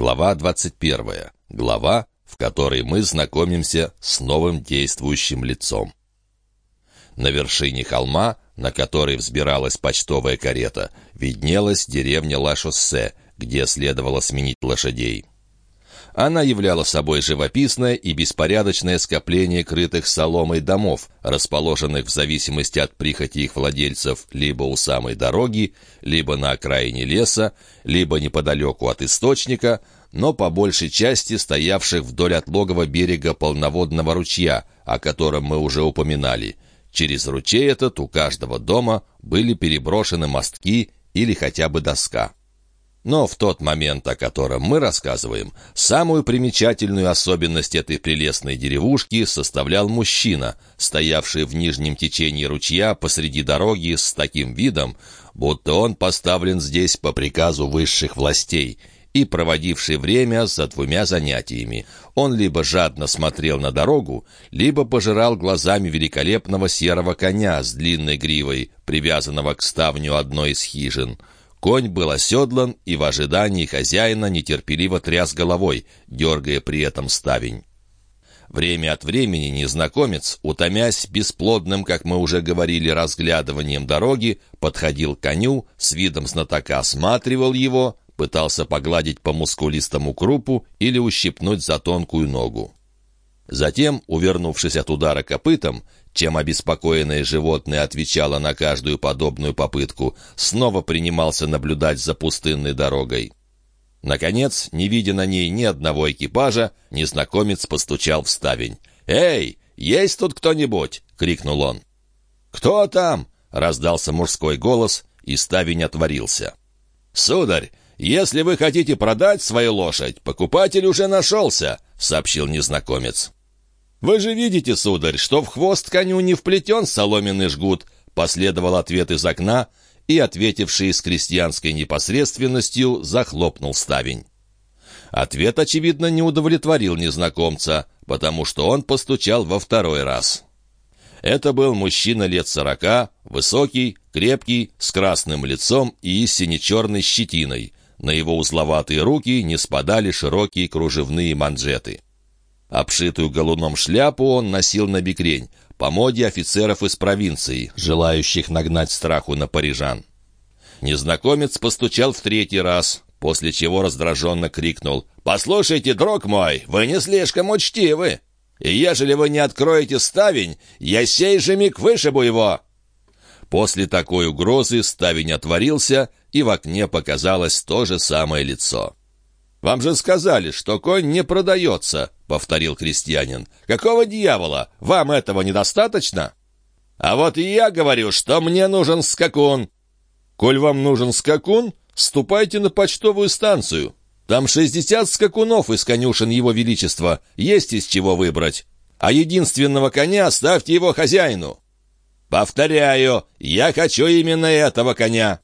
Глава 21. Глава, в которой мы знакомимся с новым действующим лицом. На вершине холма, на который взбиралась почтовая карета, виднелась деревня Ла-Шоссе, где следовало сменить лошадей. Она являла собой живописное и беспорядочное скопление крытых соломой домов, расположенных в зависимости от прихоти их владельцев либо у самой дороги, либо на окраине леса, либо неподалеку от источника, но по большей части стоявших вдоль отлогого берега полноводного ручья, о котором мы уже упоминали. Через ручей этот у каждого дома были переброшены мостки или хотя бы доска. Но в тот момент, о котором мы рассказываем, самую примечательную особенность этой прелестной деревушки составлял мужчина, стоявший в нижнем течении ручья посреди дороги с таким видом, будто он поставлен здесь по приказу высших властей и проводивший время за двумя занятиями. Он либо жадно смотрел на дорогу, либо пожирал глазами великолепного серого коня с длинной гривой, привязанного к ставню одной из хижин — Конь был оседлан и в ожидании хозяина нетерпеливо тряс головой, дергая при этом ставень. Время от времени незнакомец, утомясь бесплодным, как мы уже говорили, разглядыванием дороги, подходил к коню, с видом знатока осматривал его, пытался погладить по мускулистому крупу или ущипнуть за тонкую ногу. Затем, увернувшись от удара копытом, чем обеспокоенное животное отвечало на каждую подобную попытку, снова принимался наблюдать за пустынной дорогой. Наконец, не видя на ней ни одного экипажа, незнакомец постучал в ставень. «Эй, есть тут кто-нибудь?» — крикнул он. «Кто там?» — раздался мужской голос, и ставень отворился. «Сударь, если вы хотите продать свою лошадь, покупатель уже нашелся», — сообщил незнакомец. «Вы же видите, сударь, что в хвост коню не вплетен соломенный жгут», последовал ответ из окна, и, ответивший с крестьянской непосредственностью, захлопнул ставень. Ответ, очевидно, не удовлетворил незнакомца, потому что он постучал во второй раз. Это был мужчина лет сорока, высокий, крепкий, с красным лицом и сине-черной щетиной. На его узловатые руки не спадали широкие кружевные манжеты. Обшитую галуном шляпу он носил на бикрень, по моде офицеров из провинции, желающих нагнать страху на парижан. Незнакомец постучал в третий раз, после чего раздраженно крикнул «Послушайте, друг мой, вы не слишком учтивы, и ежели вы не откроете ставень, я сей же миг вышибу его!» После такой угрозы ставень отворился, и в окне показалось то же самое лицо. «Вам же сказали, что конь не продается», — повторил крестьянин. «Какого дьявола? Вам этого недостаточно?» «А вот и я говорю, что мне нужен скакун». «Коль вам нужен скакун, ступайте на почтовую станцию. Там шестьдесят скакунов из конюшен его величества, есть из чего выбрать. А единственного коня оставьте его хозяину». «Повторяю, я хочу именно этого коня».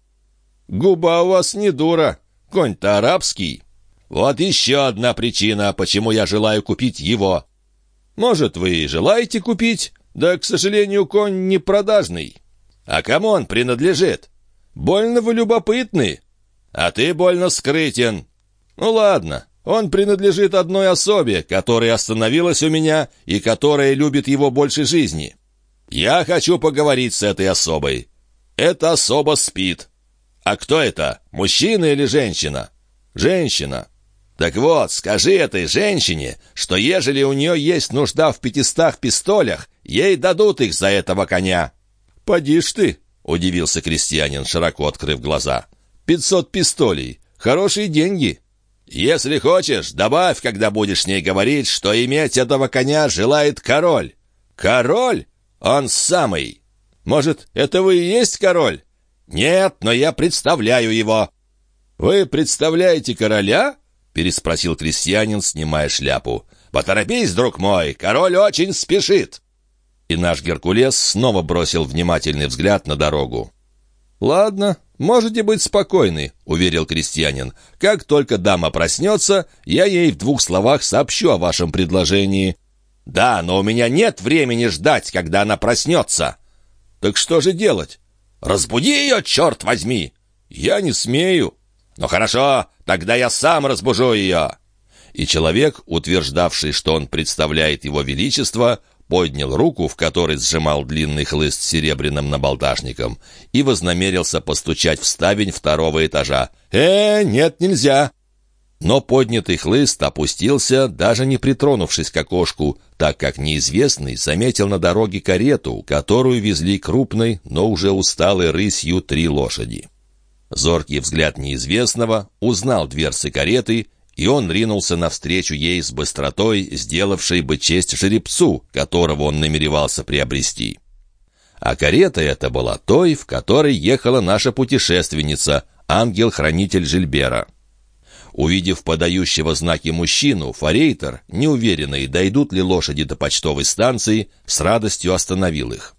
«Губа у вас не дура, конь-то арабский». Вот еще одна причина, почему я желаю купить его. Может, вы желаете купить, да, к сожалению, конь не продажный. А кому он принадлежит? Больно вы любопытны, а ты больно скрытен. Ну ладно, он принадлежит одной особе, которая остановилась у меня и которая любит его больше жизни. Я хочу поговорить с этой особой. Эта особа спит. А кто это, мужчина или женщина? Женщина. Так вот, скажи этой женщине, что ежели у нее есть нужда в пятистах пистолях, ей дадут их за этого коня». «Поди ж ты!» — удивился крестьянин, широко открыв глаза. «Пятьсот пистолей. Хорошие деньги». «Если хочешь, добавь, когда будешь с ней говорить, что иметь этого коня желает король». «Король? Он самый». «Может, это вы и есть король?» «Нет, но я представляю его». «Вы представляете короля?» Переспросил крестьянин, снимая шляпу. «Поторопись, друг мой, король очень спешит!» И наш Геркулес снова бросил внимательный взгляд на дорогу. «Ладно, можете быть спокойны», — уверил крестьянин. «Как только дама проснется, я ей в двух словах сообщу о вашем предложении». «Да, но у меня нет времени ждать, когда она проснется». «Так что же делать?» «Разбуди ее, черт возьми!» «Я не смею». «Ну хорошо, тогда я сам разбужу ее!» И человек, утверждавший, что он представляет его величество, поднял руку, в которой сжимал длинный хлыст с серебряным набалдашником, и вознамерился постучать в ставень второго этажа. «Э, нет, нельзя!» Но поднятый хлыст опустился, даже не притронувшись к окошку, так как неизвестный заметил на дороге карету, которую везли крупной, но уже усталой рысью три лошади. Зоркий взгляд неизвестного узнал дверцы кареты, и он ринулся навстречу ей с быстротой, сделавшей бы честь жеребцу, которого он намеревался приобрести. А карета эта была той, в которой ехала наша путешественница, ангел-хранитель Жильбера. Увидев подающего знаки мужчину, форейтер, неуверенный, дойдут ли лошади до почтовой станции, с радостью остановил их.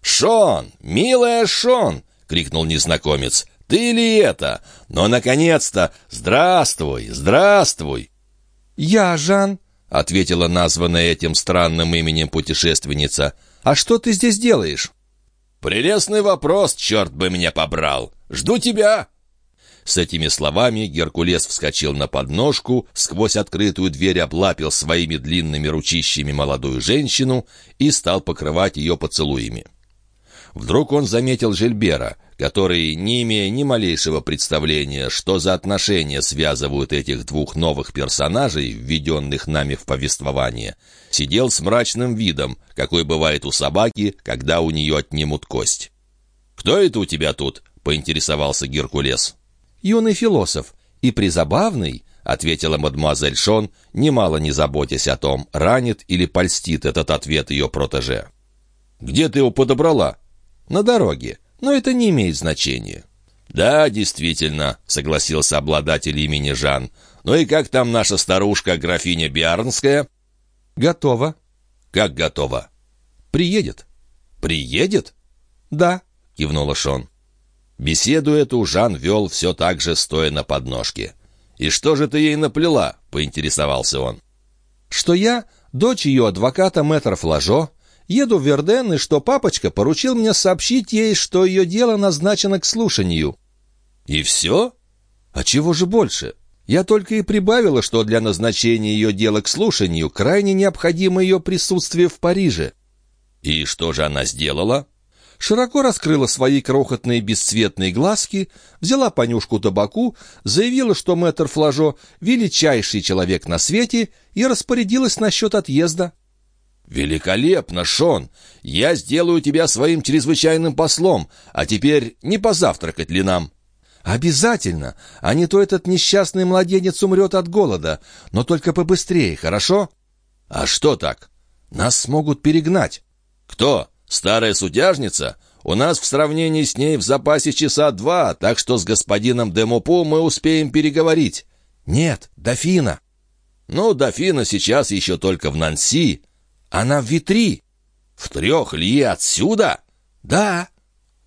«Шон! Милая Шон!» — крикнул незнакомец. «Ты ли это? Но, наконец-то! Здравствуй! Здравствуй!» «Я, Жан», — ответила названная этим странным именем путешественница. «А что ты здесь делаешь?» «Прелестный вопрос, черт бы меня побрал! Жду тебя!» С этими словами Геркулес вскочил на подножку, сквозь открытую дверь облапил своими длинными ручищами молодую женщину и стал покрывать ее поцелуями. Вдруг он заметил Жильбера, который, не имея ни малейшего представления, что за отношения связывают этих двух новых персонажей, введенных нами в повествование, сидел с мрачным видом, какой бывает у собаки, когда у нее отнимут кость. «Кто это у тебя тут?» — поинтересовался Геркулес юный философ, и призабавный, — ответила мадемуазель Шон, немало не заботясь о том, ранит или польстит этот ответ ее протеже. «Где ты его подобрала?» «На дороге, но это не имеет значения». «Да, действительно», — согласился обладатель имени Жан. «Ну и как там наша старушка, графиня Биарнская?» «Готова». «Как готова?» «Приедет». «Приедет?» «Да», — кивнула Шон. Беседу эту Жан вел все так же, стоя на подножке. «И что же ты ей наплела?» — поинтересовался он. «Что я, дочь ее адвоката мэтр Флажо, еду в Верден, и что папочка поручил мне сообщить ей, что ее дело назначено к слушанию». «И все?» «А чего же больше?» Я только и прибавила, что для назначения ее дела к слушанию крайне необходимо ее присутствие в Париже. И что же она сделала? широко раскрыла свои крохотные бесцветные глазки, взяла понюшку табаку, заявила, что мэтр Флажо — величайший человек на свете, и распорядилась насчет отъезда. «Великолепно, Шон! Я сделаю тебя своим чрезвычайным послом, а теперь не позавтракать ли нам?» «Обязательно! А не то этот несчастный младенец умрет от голода, но только побыстрее, хорошо?» «А что так?» «Нас смогут перегнать». «Кто?» Старая судяжница? У нас в сравнении с ней в запасе часа два, так что с господином Демопу мы успеем переговорить». «Нет, дофина». «Ну, дофина сейчас еще только в Нанси. Она в Витри». «В трех ли отсюда?» «Да».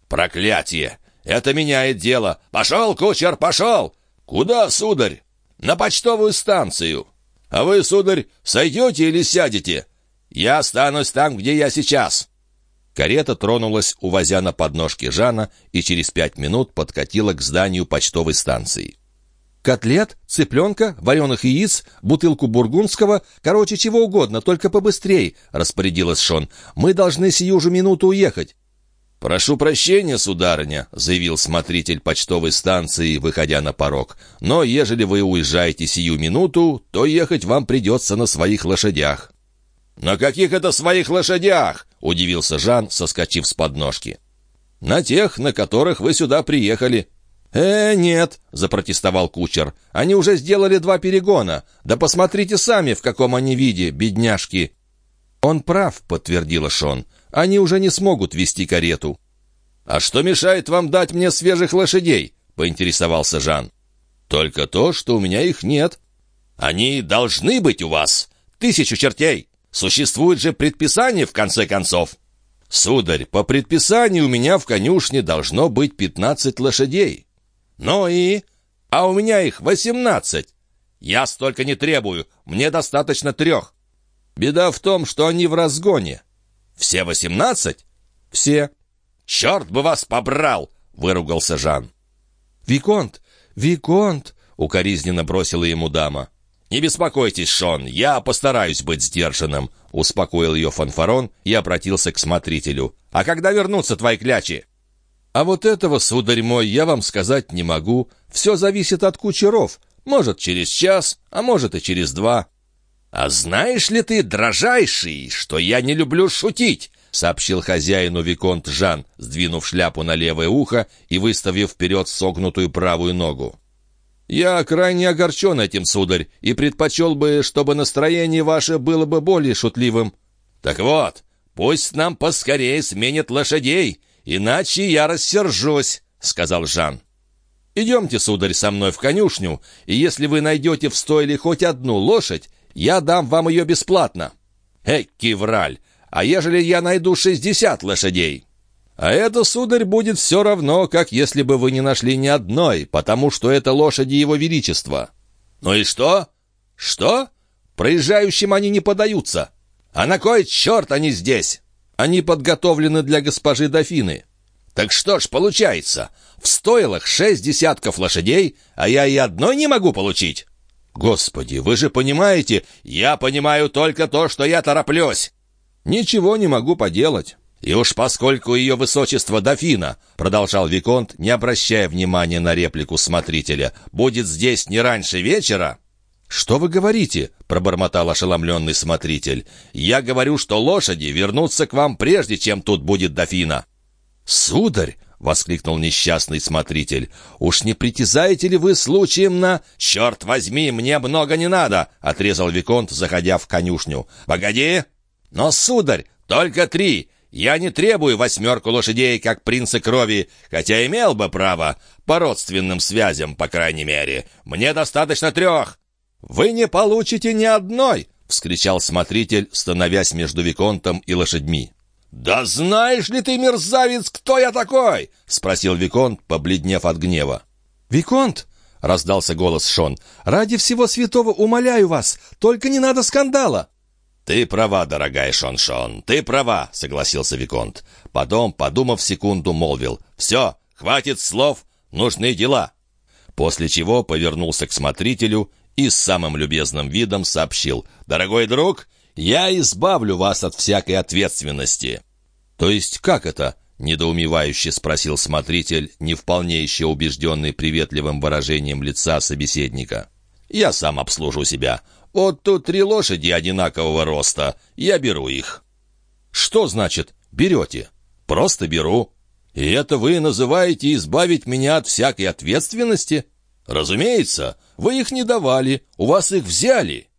«Проклятие! Это меняет дело. Пошел, кучер, пошел!» «Куда, сударь?» «На почтовую станцию». «А вы, сударь, сойдете или сядете?» «Я останусь там, где я сейчас». Карета тронулась, увозя на подножке Жана, и через пять минут подкатила к зданию почтовой станции. «Котлет, цыпленка, вареных яиц, бутылку бургундского, короче, чего угодно, только побыстрей», — распорядилась Шон. «Мы должны сию же минуту уехать». «Прошу прощения, сударыня», — заявил смотритель почтовой станции, выходя на порог. «Но ежели вы уезжаете сию минуту, то ехать вам придется на своих лошадях». «На каких это своих лошадях?» — удивился Жан, соскочив с подножки. «На тех, на которых вы сюда приехали». «Э, нет», — запротестовал кучер. «Они уже сделали два перегона. Да посмотрите сами, в каком они виде, бедняжки». «Он прав», — подтвердила Шон. «Они уже не смогут вести карету». «А что мешает вам дать мне свежих лошадей?» — поинтересовался Жан. «Только то, что у меня их нет». «Они должны быть у вас. Тысячу чертей!» Существует же предписание, в конце концов. Сударь, по предписанию у меня в конюшне должно быть пятнадцать лошадей. Ну и? А у меня их восемнадцать. Я столько не требую, мне достаточно трех. Беда в том, что они в разгоне. Все восемнадцать? Все. Черт бы вас побрал, выругался Жан. Виконт, «Виконт!» — укоризненно бросила ему дама. «Не беспокойтесь, Шон, я постараюсь быть сдержанным», — успокоил ее фанфарон и обратился к смотрителю. «А когда вернутся твои клячи?» «А вот этого, сударь мой, я вам сказать не могу. Все зависит от кучеров. Может, через час, а может и через два». «А знаешь ли ты, дрожайший, что я не люблю шутить?» — сообщил хозяину Виконт Жан, сдвинув шляпу на левое ухо и выставив вперед согнутую правую ногу. «Я крайне огорчен этим, сударь, и предпочел бы, чтобы настроение ваше было бы более шутливым». «Так вот, пусть нам поскорее сменят лошадей, иначе я рассержусь», — сказал Жан. «Идемте, сударь, со мной в конюшню, и если вы найдете в стойле хоть одну лошадь, я дам вам ее бесплатно». «Эй, кивраль, а ежели я найду шестьдесят лошадей?» А это, сударь, будет все равно, как если бы вы не нашли ни одной, потому что это лошади его величества». «Ну и что? Что? Проезжающим они не подаются. А на кой черт они здесь?» «Они подготовлены для госпожи дофины». «Так что ж получается, в стойлах шесть десятков лошадей, а я и одной не могу получить?» «Господи, вы же понимаете, я понимаю только то, что я тороплюсь». «Ничего не могу поделать». «И уж поскольку ее высочество дофина, — продолжал Виконт, не обращая внимания на реплику смотрителя, — будет здесь не раньше вечера...» «Что вы говорите?» — пробормотал ошеломленный смотритель. «Я говорю, что лошади вернутся к вам прежде, чем тут будет дофина». «Сударь!» — воскликнул несчастный смотритель. «Уж не притязаете ли вы случаем на...» «Черт возьми, мне много не надо!» — отрезал Виконт, заходя в конюшню. «Погоди!» «Но, сударь, только три! Я не требую восьмерку лошадей, как принца крови, хотя имел бы право, по родственным связям, по крайней мере. Мне достаточно трех». «Вы не получите ни одной!» — вскричал смотритель, становясь между Виконтом и лошадьми. «Да знаешь ли ты, мерзавец, кто я такой?» — спросил Виконт, побледнев от гнева. «Виконт!» — раздался голос Шон. «Ради всего святого умоляю вас, только не надо скандала!» «Ты права, дорогая Шон-Шон, ты права», — согласился Виконт. Потом, подумав секунду, молвил. «Все, хватит слов, нужны дела». После чего повернулся к смотрителю и с самым любезным видом сообщил. «Дорогой друг, я избавлю вас от всякой ответственности». «То есть как это?» — недоумевающе спросил смотритель, не вполне еще убежденный приветливым выражением лица собеседника. «Я сам обслужу себя. Вот тут три лошади одинакового роста. Я беру их». «Что значит «берете»?» «Просто беру». «И это вы называете избавить меня от всякой ответственности?» «Разумеется, вы их не давали, у вас их взяли».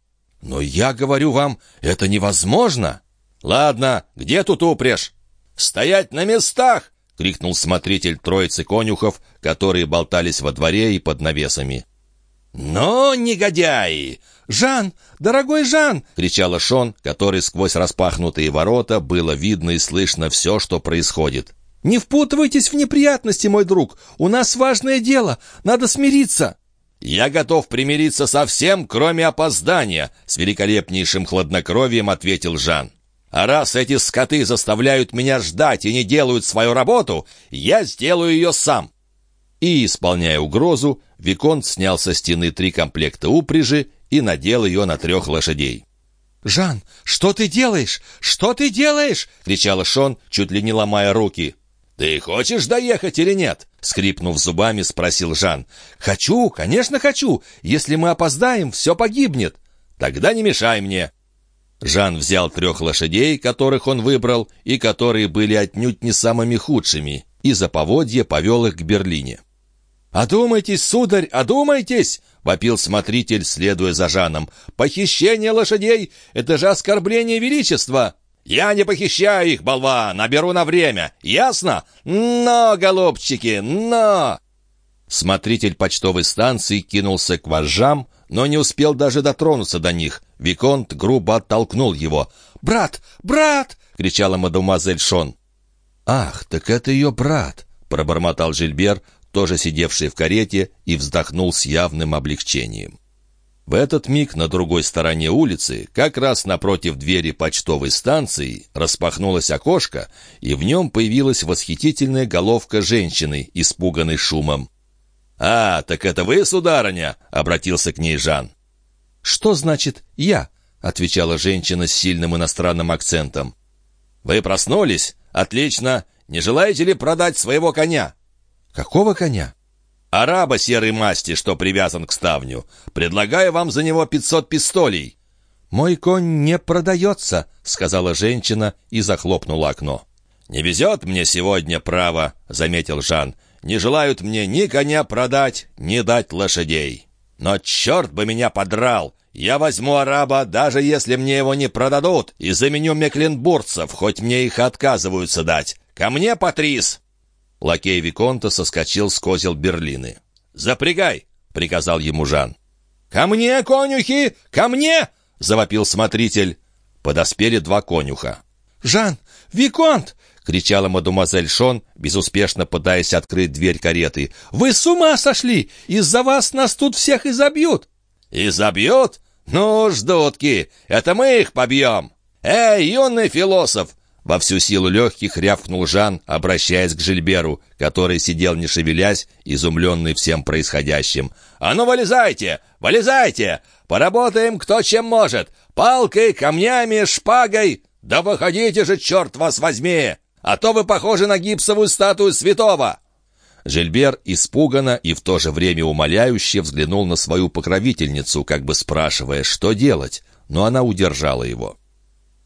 «Но я говорю вам, это невозможно». «Ладно, где тут упряжь?» «Стоять на местах!» — крикнул смотритель троицы конюхов, которые болтались во дворе и под навесами. «Но, негодяи! «Жан! Дорогой Жан!» — кричала Шон, который сквозь распахнутые ворота было видно и слышно все, что происходит. «Не впутывайтесь в неприятности, мой друг! У нас важное дело! Надо смириться!» «Я готов примириться со всем, кроме опоздания», — с великолепнейшим хладнокровием ответил Жан. «А раз эти скоты заставляют меня ждать и не делают свою работу, я сделаю ее сам». И, исполняя угрозу, Виконт снял со стены три комплекта упряжи и надел ее на трех лошадей. «Жан, что ты делаешь? Что ты делаешь?» — кричала Шон, чуть ли не ломая руки. «Ты хочешь доехать или нет?» — скрипнув зубами, спросил Жан. «Хочу, конечно хочу. Если мы опоздаем, все погибнет». «Тогда не мешай мне». Жан взял трех лошадей, которых он выбрал, и которые были отнюдь не самыми худшими, и за поводье повел их к Берлине. «Одумайтесь, сударь, одумайтесь!» — вопил смотритель, следуя за Жаном. «Похищение лошадей — это же оскорбление величества!» «Я не похищаю их, болван, наберу на время, ясно? Но, голубчики, но!» Смотритель почтовой станции кинулся к вожжам, но не успел даже дотронуться до них. Виконт грубо оттолкнул его. «Брат! Брат!» — кричала мадемуазель Шон. «Ах, так это ее брат!» — пробормотал Жильбер, тоже сидевший в карете, и вздохнул с явным облегчением. В этот миг на другой стороне улицы, как раз напротив двери почтовой станции, распахнулось окошко, и в нем появилась восхитительная головка женщины, испуганной шумом. «А, так это вы, сударыня?» — обратился к ней Жан. «Что значит «я»?» — отвечала женщина с сильным иностранным акцентом. «Вы проснулись? Отлично. Не желаете ли продать своего коня?» «Какого коня?» «Араба серой масти, что привязан к ставню. Предлагаю вам за него пятьсот пистолей». «Мой конь не продается», — сказала женщина и захлопнула окно. «Не везет мне сегодня право», — заметил Жан. «Не желают мне ни коня продать, ни дать лошадей. Но черт бы меня подрал! Я возьму араба, даже если мне его не продадут, и заменю мекленбургцев, хоть мне их отказываются дать. Ко мне, Патрис!» Лакей Виконта соскочил с козел Берлины. «Запрягай!» — приказал ему Жан. «Ко мне, конюхи! Ко мне!» — завопил смотритель. Подоспели два конюха. «Жан! Виконт!» — кричала мадемуазель Шон, безуспешно пытаясь открыть дверь кареты. «Вы с ума сошли! Из-за вас нас тут всех изобьют!» «Изобьют? Ну, ждутки! Это мы их побьем! Эй, юный философ, во всю силу легких рявкнул Жан, обращаясь к Жильберу, который сидел не шевелясь, изумленный всем происходящим. «А ну, вылезайте! Вылезайте! Поработаем кто чем может! Палкой, камнями, шпагой! Да выходите же, черт вас возьми! А то вы похожи на гипсовую статую святого!» Жильбер испуганно и в то же время умоляюще взглянул на свою покровительницу, как бы спрашивая, что делать, но она удержала его.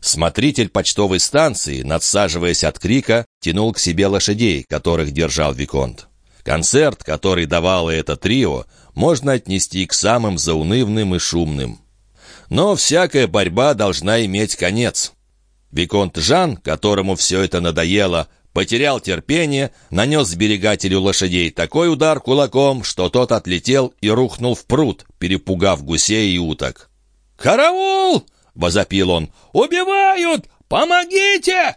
Смотритель почтовой станции, надсаживаясь от крика, тянул к себе лошадей, которых держал Виконт. Концерт, который давало это трио, можно отнести к самым заунывным и шумным. Но всякая борьба должна иметь конец. Виконт Жан, которому все это надоело, потерял терпение, нанес сберегателю лошадей такой удар кулаком, что тот отлетел и рухнул в пруд, перепугав гусей и уток. «Караул!» — возопил он. «Убивают! Помогите!»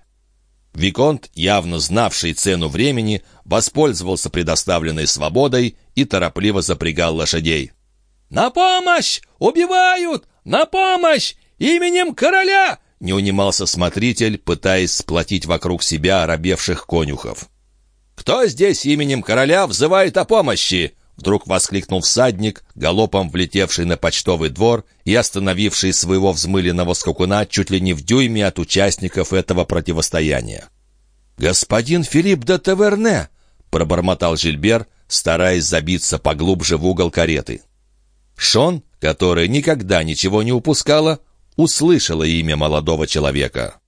Виконт, явно знавший цену времени, воспользовался предоставленной свободой и торопливо запрягал лошадей. «На помощь! Убивают! На помощь! Именем короля!» Не унимался смотритель, пытаясь сплотить вокруг себя оробевших конюхов. «Кто здесь именем короля взывает о помощи?» Вдруг воскликнул всадник, галопом влетевший на почтовый двор и остановивший своего взмыленного скакуна чуть ли не в дюйме от участников этого противостояния. «Господин Филипп де Таверне!» — пробормотал Жильбер, стараясь забиться поглубже в угол кареты. Шон, которая никогда ничего не упускала, услышала имя молодого человека.